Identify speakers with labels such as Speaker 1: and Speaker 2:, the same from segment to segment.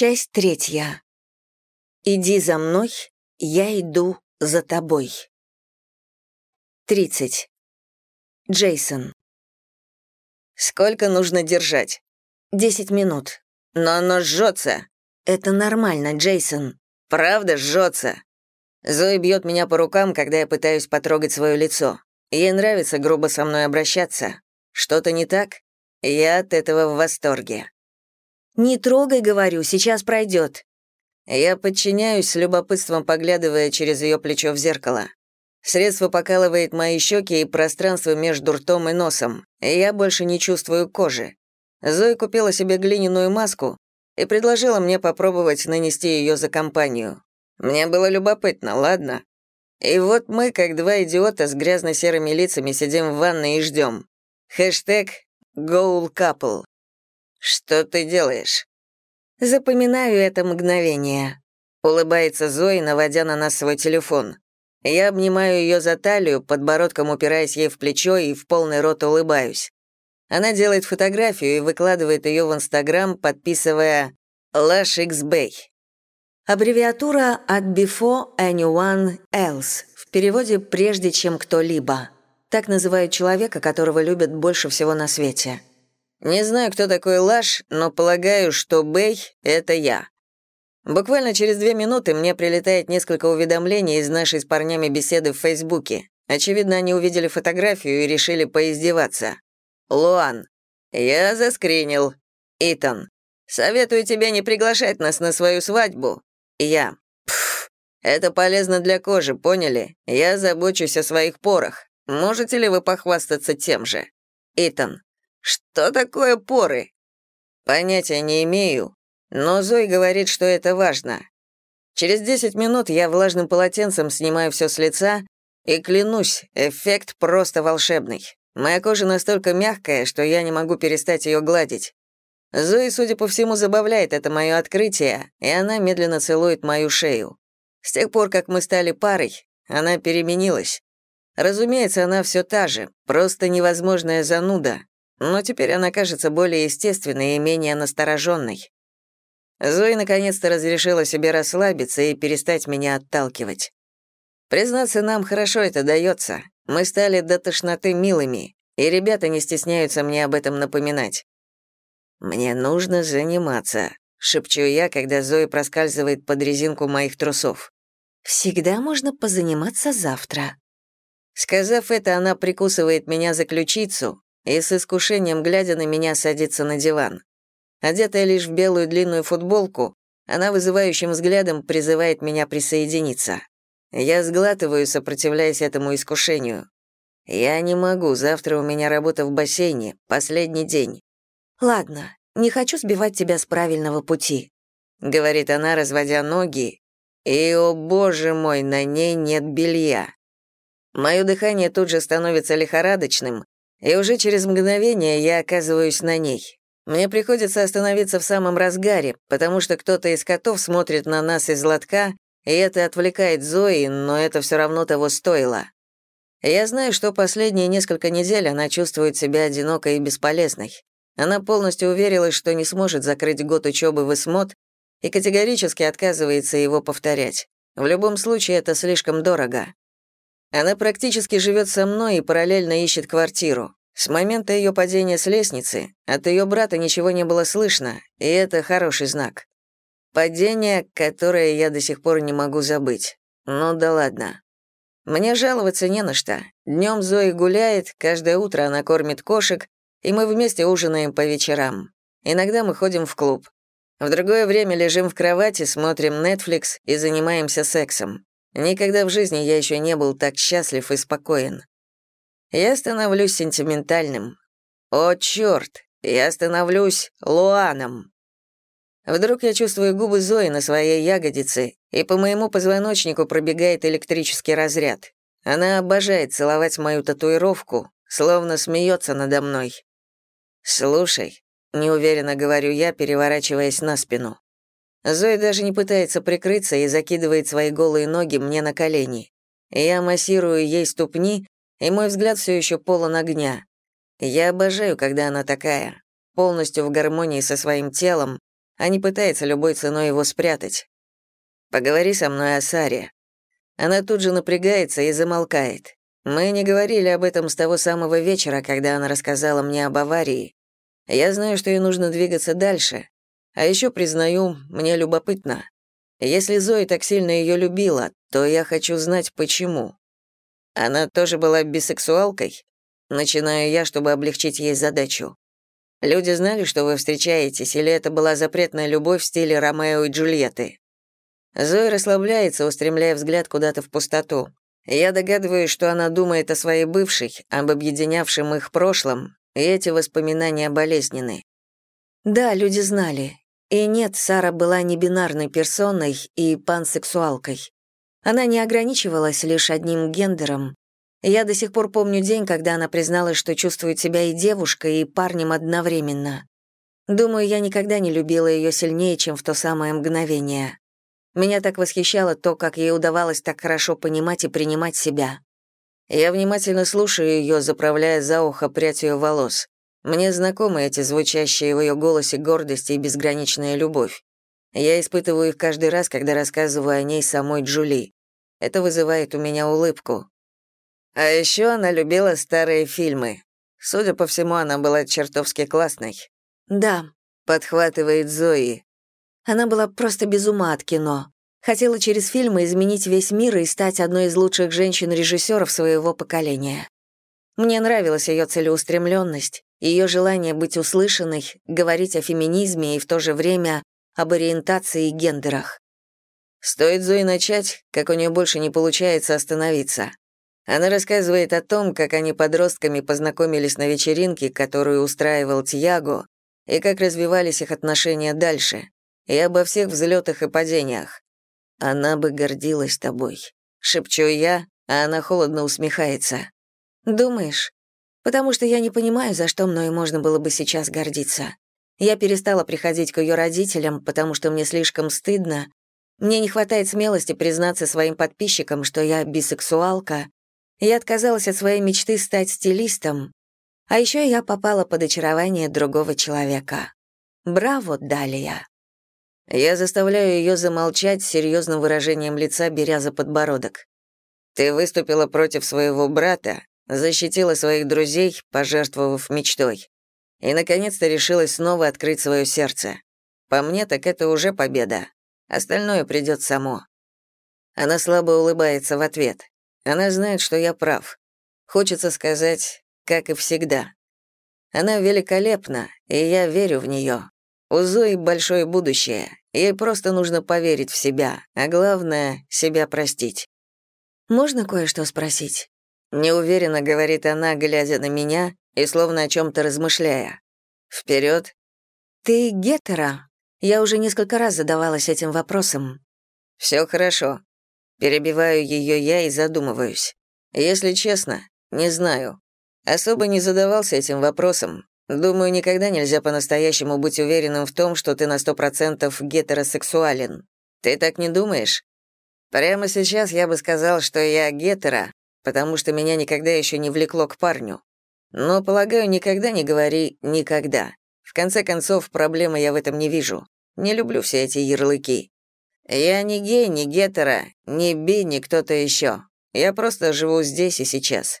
Speaker 1: Часть третья. Иди за мной, я иду за тобой. 30. Джейсон.
Speaker 2: Сколько нужно держать?
Speaker 1: 10 минут.
Speaker 2: Но оно жжется.
Speaker 1: Это нормально, Джейсон.
Speaker 2: Правда жжется. Зои бьет меня по рукам, когда я пытаюсь потрогать свое лицо. Ей нравится грубо со мной обращаться. Что-то не так? Я от этого в восторге.
Speaker 1: «Не трогай, говорю, сейчас пройдет».
Speaker 2: Я подчиняюсь, с любопытством поглядывая через ее плечо в зеркало. Средство покалывает мои щеки и пространство между ртом и носом, и я больше не чувствую кожи. Зоя купила себе глиняную маску и предложила мне попробовать нанести ее за компанию. Мне было любопытно, ладно? И вот мы, как два идиота с грязно-серыми лицами, сидим в ванной и ждем. Хэштег «Goal Couple». «Что ты делаешь?»
Speaker 1: «Запоминаю это мгновение», —
Speaker 2: улыбается Зои, наводя на нас свой телефон. Я обнимаю ее за талию, подбородком упираясь ей в плечо и в полный рот улыбаюсь. Она делает фотографию и выкладывает ее в Инстаграм, подписывая «Lash X Bay».
Speaker 1: Аббревиатура от «Before anyone else» в переводе «прежде чем кто-либо». Так называют человека, которого любят больше всего на свете.
Speaker 2: Не знаю, кто такой Лаш, но полагаю, что Бэй — это я. Буквально через две минуты мне прилетает несколько уведомлений из нашей с парнями беседы в Фейсбуке. Очевидно, они увидели фотографию и решили поиздеваться. Луан. Я заскринил. Итан. Советую тебе не приглашать нас на свою свадьбу. Я. Пф, это полезно для кожи, поняли? Я забочусь о своих порах. Можете ли вы похвастаться тем же? Итан. Что такое поры? Понятия не имею, но Зой говорит, что это важно. Через 10 минут я влажным полотенцем снимаю все с лица, и клянусь, эффект просто волшебный. Моя кожа настолько мягкая, что я не могу перестать ее гладить. Зои, судя по всему, забавляет это мое открытие, и она медленно целует мою шею. С тех пор, как мы стали парой, она переменилась. Разумеется, она все та же, просто невозможная зануда, но теперь она кажется более естественной и менее настороженной. Зои наконец-то разрешила себе расслабиться и перестать меня отталкивать. Признаться, нам хорошо это дается. Мы стали до тошноты милыми, и ребята не стесняются мне об этом напоминать. «Мне нужно заниматься», — шепчу я, когда Зои проскальзывает под резинку моих трусов.
Speaker 1: «Всегда можно позаниматься завтра».
Speaker 2: Сказав это, она прикусывает меня за ключицу и с искушением, глядя на меня, садится на диван. Одетая лишь в белую длинную футболку, она вызывающим взглядом призывает меня присоединиться. Я сглатываю, сопротивляясь этому искушению. Я не могу, завтра у меня работа в бассейне, последний день.
Speaker 1: «Ладно, не хочу сбивать тебя с правильного пути», —
Speaker 2: говорит она, разводя ноги, и, о боже мой, на ней нет белья. Мое дыхание тут же становится лихорадочным, и уже через мгновение я оказываюсь на ней. Мне приходится остановиться в самом разгаре, потому что кто-то из котов смотрит на нас из лотка, и это отвлекает Зои, но это все равно того стоило. Я знаю, что последние несколько недель она чувствует себя одинокой и бесполезной. Она полностью уверилась, что не сможет закрыть год учебы в ИСМОД и категорически отказывается его повторять. В любом случае, это слишком дорого. Она практически живет со мной и параллельно ищет квартиру. С момента ее падения с лестницы от ее брата ничего не было слышно, и это хороший знак. Падение, которое я до сих пор не могу забыть. Ну да ладно. Мне жаловаться не на что. Днем Зои гуляет, каждое утро она кормит кошек, и мы вместе ужинаем по вечерам. Иногда мы ходим в клуб. В другое время лежим в кровати, смотрим Netflix и занимаемся сексом. Никогда в жизни я еще не был так счастлив и спокоен. Я становлюсь сентиментальным. О, черт, я становлюсь Луаном. Вдруг я чувствую губы Зои на своей ягодице, и по моему позвоночнику пробегает электрический разряд. Она обожает целовать мою татуировку, словно смеется надо мной. «Слушай», — неуверенно говорю я, переворачиваясь на спину. Зоя даже не пытается прикрыться и закидывает свои голые ноги мне на колени. Я массирую ей ступни, и мой взгляд все еще полон огня. Я обожаю, когда она такая, полностью в гармонии со своим телом, а не пытается любой ценой его спрятать. Поговори со мной о Саре. Она тут же напрягается и замолкает. Мы не говорили об этом с того самого вечера, когда она рассказала мне об аварии. Я знаю, что ей нужно двигаться дальше. А еще признаю, мне любопытно. Если Зои так сильно ее любила, то я хочу знать, почему. Она тоже была бисексуалкой? Начинаю я, чтобы облегчить ей задачу. Люди знали, что вы встречаетесь, или это была запретная любовь в стиле Ромео и Джульетты? Зоя расслабляется, устремляя взгляд куда-то в пустоту. Я догадываюсь, что она думает о своей бывшей, об объединявшем их прошлом, и эти воспоминания болезненны.
Speaker 1: Да, люди знали. И нет, Сара была не бинарной персоной и пансексуалкой. Она не ограничивалась лишь одним гендером. Я до сих пор помню день, когда она призналась, что чувствует себя и девушкой, и парнем одновременно. Думаю, я никогда не любила ее сильнее, чем в то самое мгновение. Меня так восхищало то, как ей удавалось так хорошо понимать и принимать себя. Я внимательно слушаю ее, заправляя за ухо прядь ее волос. Мне знакомы эти звучащие в ее голосе гордость и безграничная любовь. Я испытываю их каждый раз, когда рассказываю о ней самой Джули. Это вызывает у меня улыбку. А еще она любила старые фильмы. Судя по всему, она была чертовски классной. «Да», —
Speaker 2: подхватывает Зои.
Speaker 1: Она была просто без ума от кино. Хотела через фильмы изменить весь мир и стать одной из лучших женщин-режиссеров своего поколения. Мне нравилась ее целеустремленность, ее желание быть услышанной, говорить о феминизме и в то же время об ориентации и гендерах.
Speaker 2: Стоит Зои начать, как у нее больше не получается остановиться. Она рассказывает о том, как они подростками познакомились на вечеринке, которую устраивал Тьяго, и как развивались их отношения дальше, и обо всех взлетах и падениях. «Она бы гордилась тобой», — шепчу я, а она холодно усмехается.
Speaker 1: «Думаешь? Потому что я не понимаю, за что мной можно было бы сейчас гордиться. Я перестала приходить к ее родителям, потому что мне слишком стыдно. Мне не хватает смелости признаться своим подписчикам, что я бисексуалка. Я отказалась от своей мечты стать стилистом. А еще я попала под очарование другого человека. Браво, Далия.
Speaker 2: Я заставляю ее замолчать с серьезным выражением лица, беря за подбородок. Ты выступила против своего брата, защитила своих друзей, пожертвовав мечтой. И, наконец-то, решилась снова открыть свое сердце. По мне, так это уже победа. Остальное придет само. Она слабо улыбается в ответ. Она знает, что я прав. Хочется сказать, как и всегда. Она великолепна, и я верю в нее. У Зои большое будущее. Ей просто нужно поверить в себя, а главное — себя простить.
Speaker 1: «Можно кое-что спросить?»
Speaker 2: Неуверенно говорит она, глядя на меня и словно о чем то размышляя. Вперед.
Speaker 1: «Ты гетера?» Я уже несколько раз задавалась этим вопросом.
Speaker 2: Все хорошо. Перебиваю ее я и задумываюсь. Если честно, не знаю. Особо не задавался этим вопросом, Думаю, никогда нельзя по-настоящему быть уверенным в том, что ты на сто процентов гетеросексуален. Ты так не думаешь? Прямо сейчас я бы сказал, что я гетера, потому что меня никогда еще не влекло к парню. Но, полагаю, никогда не говори «никогда». В конце концов, проблемы я в этом не вижу. Не люблю все эти ярлыки. Я не гей, не гетера, не би, не кто-то еще. Я просто живу здесь и сейчас.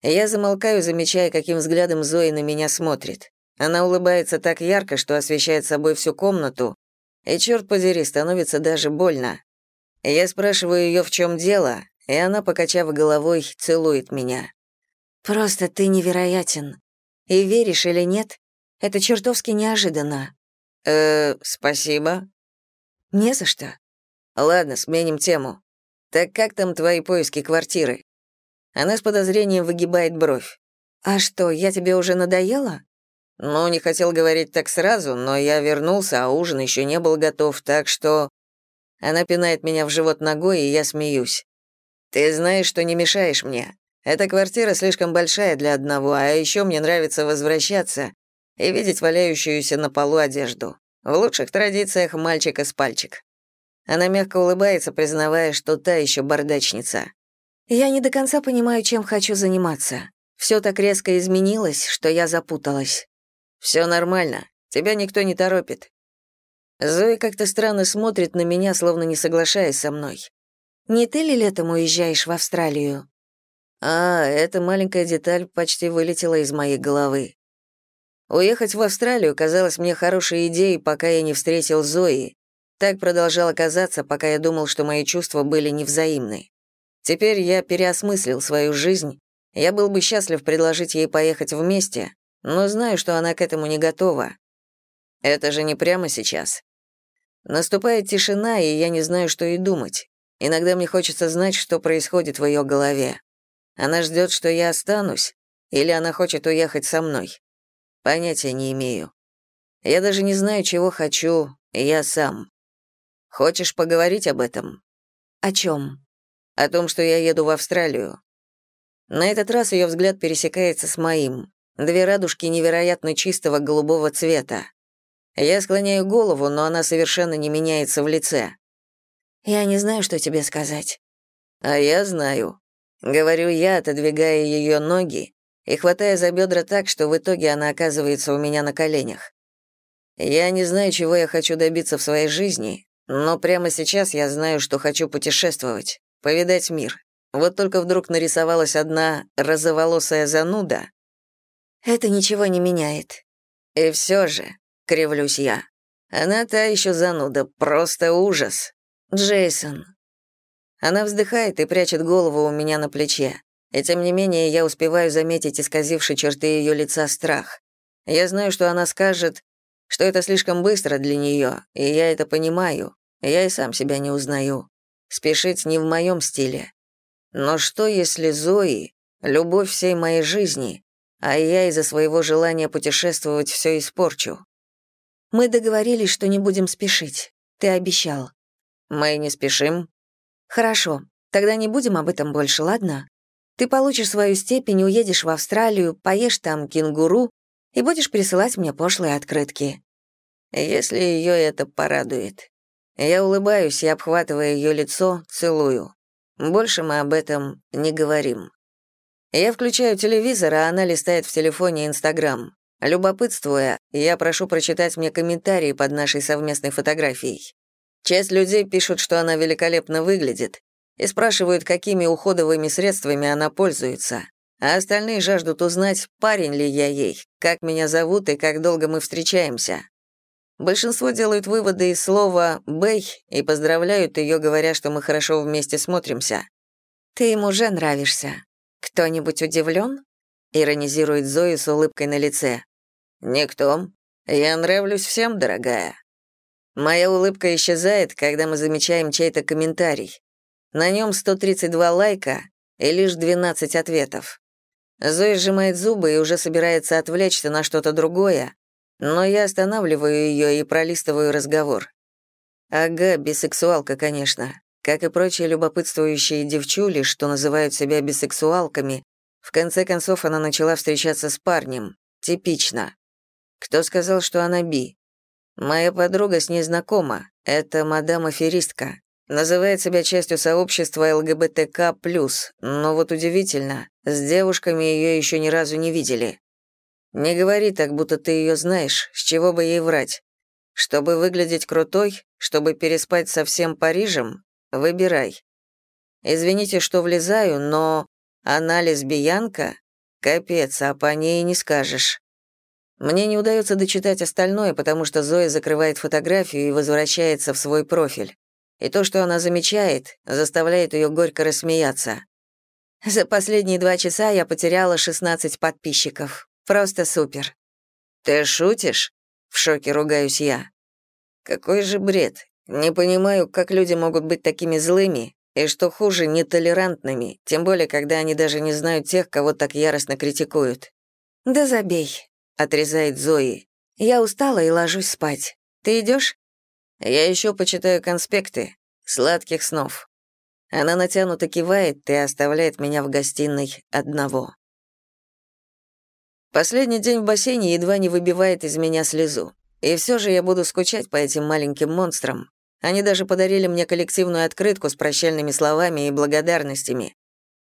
Speaker 2: Я замолкаю, замечая, каким взглядом Зои на меня смотрит. Она улыбается так ярко, что освещает собой всю комнату, и, черт подери, становится даже больно. Я спрашиваю ее, в чем дело, и она, покачав головой, целует меня.
Speaker 1: «Просто ты невероятен. И веришь или нет, это чертовски неожиданно».
Speaker 2: «Э, спасибо».
Speaker 1: «Не за что».
Speaker 2: «Ладно, сменим тему. Так как там твои поиски квартиры?» Она с подозрением выгибает бровь.
Speaker 1: «А что, я тебе уже надоела?»
Speaker 2: «Ну, не хотел говорить так сразу, но я вернулся, а ужин еще не был готов, так что...» Она пинает меня в живот ногой, и я смеюсь. «Ты знаешь, что не мешаешь мне. Эта квартира слишком большая для одного, а еще мне нравится возвращаться и видеть валяющуюся на полу одежду. В лучших традициях мальчика с пальчик». Она мягко улыбается, признавая, что та еще бардачница.
Speaker 1: Я не до конца понимаю, чем хочу заниматься. Все так резко изменилось, что я запуталась.
Speaker 2: Все нормально. Тебя никто не торопит. Зоя как-то странно смотрит на меня, словно не соглашаясь со мной.
Speaker 1: «Не ты ли летом уезжаешь в Австралию?»
Speaker 2: А, эта маленькая деталь почти вылетела из моей головы. Уехать в Австралию казалось мне хорошей идеей, пока я не встретил Зои. Так продолжало казаться, пока я думал, что мои чувства были невзаимны. Теперь я переосмыслил свою жизнь. Я был бы счастлив предложить ей поехать вместе, но знаю, что она к этому не готова. Это же не прямо сейчас. Наступает тишина, и я не знаю, что и думать. Иногда мне хочется знать, что происходит в ее голове. Она ждет, что я останусь, или она хочет уехать со мной. Понятия не имею. Я даже не знаю, чего хочу я сам. Хочешь поговорить об этом?
Speaker 1: О чем?
Speaker 2: О том, что я еду в Австралию. На этот раз ее взгляд пересекается с моим. Две радужки невероятно чистого голубого цвета. Я склоняю голову, но она совершенно не меняется в лице.
Speaker 1: Я не знаю, что тебе сказать.
Speaker 2: А я знаю. Говорю я, отодвигая ее ноги и хватая за бедра так, что в итоге она оказывается у меня на коленях. Я не знаю, чего я хочу добиться в своей жизни, но прямо сейчас я знаю, что хочу путешествовать, повидать мир. Вот только вдруг нарисовалась одна розоволосая зануда.
Speaker 1: Это ничего не меняет.
Speaker 2: И все же, кривлюсь я, она та еще зануда, просто ужас. Джейсон. Она вздыхает и прячет голову у меня на плече. И тем не менее я успеваю заметить исказившие черты ее лица страх. Я знаю, что она скажет, что это слишком быстро для нее, и я это понимаю. Я и сам себя не узнаю. Спешить не в моем стиле. Но что, если Зои — любовь всей моей жизни, а я из-за своего желания путешествовать все испорчу?
Speaker 1: Мы договорились, что не будем спешить. Ты обещал.
Speaker 2: Мы не спешим.
Speaker 1: Хорошо. Тогда не будем об этом больше, ладно? Ты получишь свою степень, уедешь в Австралию, поешь там кенгуру и будешь присылать мне пошлые открытки.
Speaker 2: Если ее это порадует. Я улыбаюсь и, обхватывая ее лицо, целую. Больше мы об этом не говорим. Я включаю телевизор, а она листает в телефоне Инстаграм. Любопытствуя, я прошу прочитать мне комментарии под нашей совместной фотографией. Часть людей пишут, что она великолепно выглядит, и спрашивают, какими уходовыми средствами она пользуется. А остальные жаждут узнать, парень ли я ей, как меня зовут и как долго мы встречаемся. Большинство делают выводы из слова «бэй» и поздравляют ее, говоря, что мы хорошо вместе смотримся.
Speaker 1: «Ты им уже нравишься. Кто-нибудь удивлен?» — иронизирует Зои с улыбкой на лице.
Speaker 2: «Никто. Я нравлюсь всем, дорогая». Моя улыбка исчезает, когда мы замечаем чей-то комментарий. На нем 132 лайка и лишь 12 ответов. Зоя сжимает зубы и уже собирается отвлечься на что-то другое, но я останавливаю ее и пролистываю разговор. Ага, бисексуалка, конечно. Как и прочие любопытствующие девчули, что называют себя бисексуалками, в конце концов она начала встречаться с парнем. Типично. Кто сказал, что она би? Моя подруга с ней знакома. Это мадам-аферистка. Называет себя частью сообщества ЛГБТК+, но вот удивительно, с девушками ее еще ни разу не видели. Не говори так, будто ты ее знаешь, с чего бы ей врать. Чтобы выглядеть крутой, чтобы переспать со всем Парижем, выбирай. Извините, что влезаю, но она лесбиянка? Капец, а по ней не скажешь. Мне не удается дочитать остальное, потому что Зоя закрывает фотографию и возвращается в свой профиль и то, что она замечает, заставляет ее горько рассмеяться. За последние два часа я потеряла 16 подписчиков. Просто супер. Ты шутишь? В шоке ругаюсь я. Какой же бред. Не понимаю, как люди могут быть такими злыми, и что хуже, нетолерантными, тем более, когда они даже не знают тех, кого так яростно критикуют. «Да забей», — отрезает Зои. «Я устала и ложусь спать. Ты идешь? Я еще почитаю конспекты. Сладких снов. Она натянуто кивает и оставляет меня в гостиной одного. Последний день в бассейне едва не выбивает из меня слезу. И все же я буду скучать по этим маленьким монстрам. Они даже подарили мне коллективную открытку с прощальными словами и благодарностями.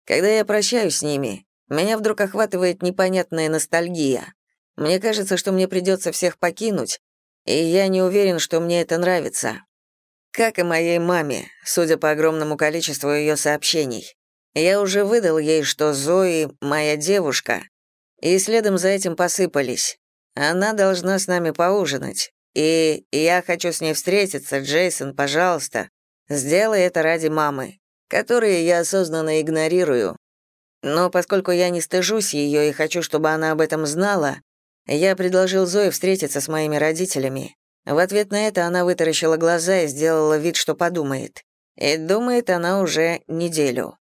Speaker 2: Когда я прощаюсь с ними, меня вдруг охватывает непонятная ностальгия. Мне кажется, что мне придется всех покинуть, и я не уверен, что мне это нравится. Как и моей маме, судя по огромному количеству ее сообщений. Я уже выдал ей, что Зои — моя девушка, и следом за этим посыпались. Она должна с нами поужинать, и я хочу с ней встретиться, Джейсон, пожалуйста. Сделай это ради мамы, которые я осознанно игнорирую. Но поскольку я не стыжусь ее и хочу, чтобы она об этом знала, я предложил Зое встретиться с моими родителями. В ответ на это она вытаращила глаза и сделала вид, что подумает. И думает она уже неделю.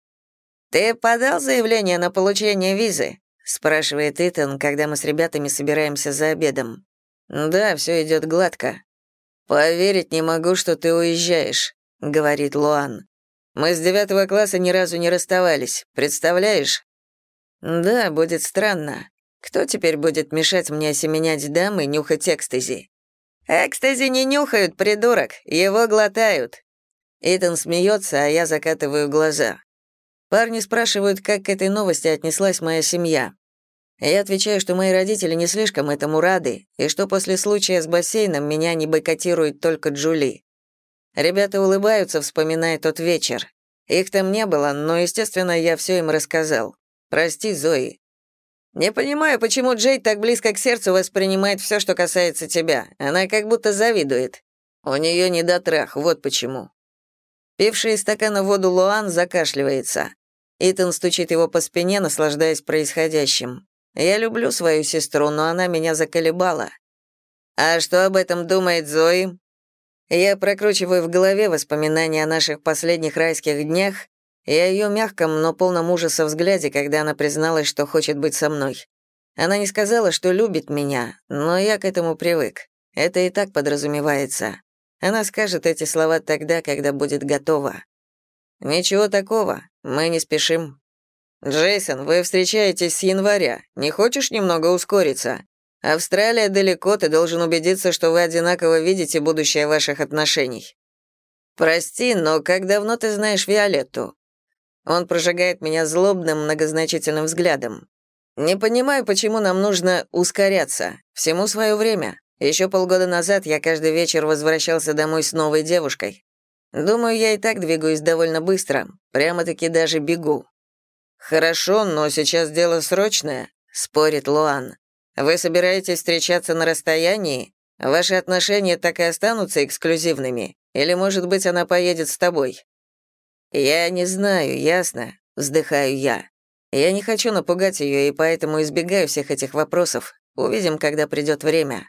Speaker 2: «Ты подал заявление на получение визы?» — спрашивает Итан, когда мы с ребятами собираемся за обедом. «Да, все идет гладко». «Поверить не могу, что ты уезжаешь», — говорит Луан. «Мы с девятого класса ни разу не расставались, представляешь?» «Да, будет странно. Кто теперь будет мешать мне осеменять дам и нюхать экстази?» «Экстази не нюхают, придурок, его глотают». Итан смеется, а я закатываю глаза. Парни спрашивают, как к этой новости отнеслась моя семья. Я отвечаю, что мои родители не слишком этому рады, и что после случая с бассейном меня не бойкотирует только Джули. Ребята улыбаются, вспоминая тот вечер. Их там не было, но, естественно, я все им рассказал. Прости, Зои. Не понимаю, почему Джейд так близко к сердцу воспринимает все, что касается тебя. Она как будто завидует. У нее недотрах, вот почему. Пивший из стакана воду Луан закашливается. Итан стучит его по спине, наслаждаясь происходящим. Я люблю свою сестру, но она меня заколебала. А что об этом думает Зои? Я прокручиваю в голове воспоминания о наших последних райских днях о ее мягком, но полном ужаса взгляде, когда она призналась, что хочет быть со мной. Она не сказала, что любит меня, но я к этому привык. Это и так подразумевается. Она скажет эти слова тогда, когда будет готова. Ничего такого, мы не спешим. Джейсон, вы встречаетесь с января. Не хочешь немного ускориться? Австралия далеко, ты должен убедиться, что вы одинаково видите будущее ваших отношений. Прости, но как давно ты знаешь Виолетту? Он прожигает меня злобным, многозначительным взглядом. Не понимаю, почему нам нужно ускоряться. Всему свое время. Еще полгода назад я каждый вечер возвращался домой с новой девушкой. Думаю, я и так двигаюсь довольно быстро, прямо-таки даже бегу. Хорошо, но сейчас дело срочное, спорит Луан. Вы собираетесь встречаться на расстоянии? Ваши отношения так и останутся эксклюзивными? Или, может быть, она поедет с тобой? Я не знаю, ясно, вздыхаю я. Я не хочу напугать ее и поэтому избегаю всех этих вопросов. Увидим, когда придет время.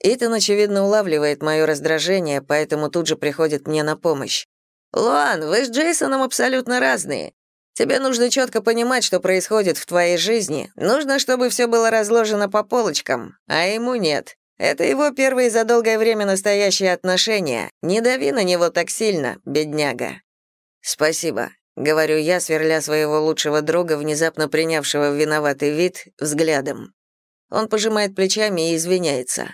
Speaker 2: Итан, очевидно, улавливает мое раздражение, поэтому тут же приходит мне на помощь. «Луан, вы с Джейсоном абсолютно разные. Тебе нужно четко понимать, что происходит в твоей жизни. Нужно, чтобы все было разложено по полочкам, а ему нет. Это его первые за долгое время настоящие отношения. Не дави на него так сильно, бедняга. Спасибо, говорю я, сверля своего лучшего друга, внезапно принявшего виноватый вид, взглядом. Он пожимает плечами и извиняется.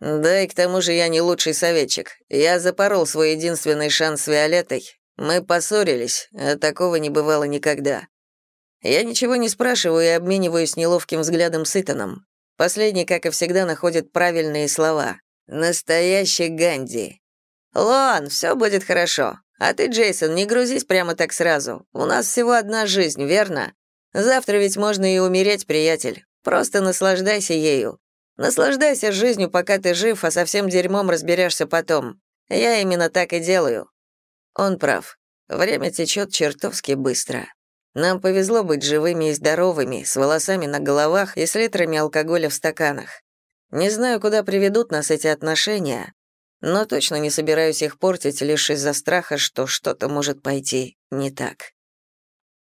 Speaker 2: Да и к тому же я не лучший советчик. Я запорол свой единственный шанс с Виолеттой, мы поссорились, а такого не бывало никогда. Я ничего не спрашиваю и обмениваюсь неловким взглядом с Итаном. Последний, как и всегда, находит правильные слова. Настоящий Ганди. «Лоан, все будет хорошо. А ты, Джейсон, не грузись прямо так сразу. У нас всего одна жизнь, верно? Завтра ведь можно и умереть, приятель. Просто наслаждайся ею. Наслаждайся жизнью, пока ты жив, а со всем дерьмом разберешься потом. Я именно так и делаю. Он прав. Время течет чертовски быстро. Нам повезло быть живыми и здоровыми, с волосами на головах и с литрами алкоголя в стаканах. Не знаю, куда приведут нас эти отношения, но точно не собираюсь их портить лишь из-за страха, что что-то может пойти не так.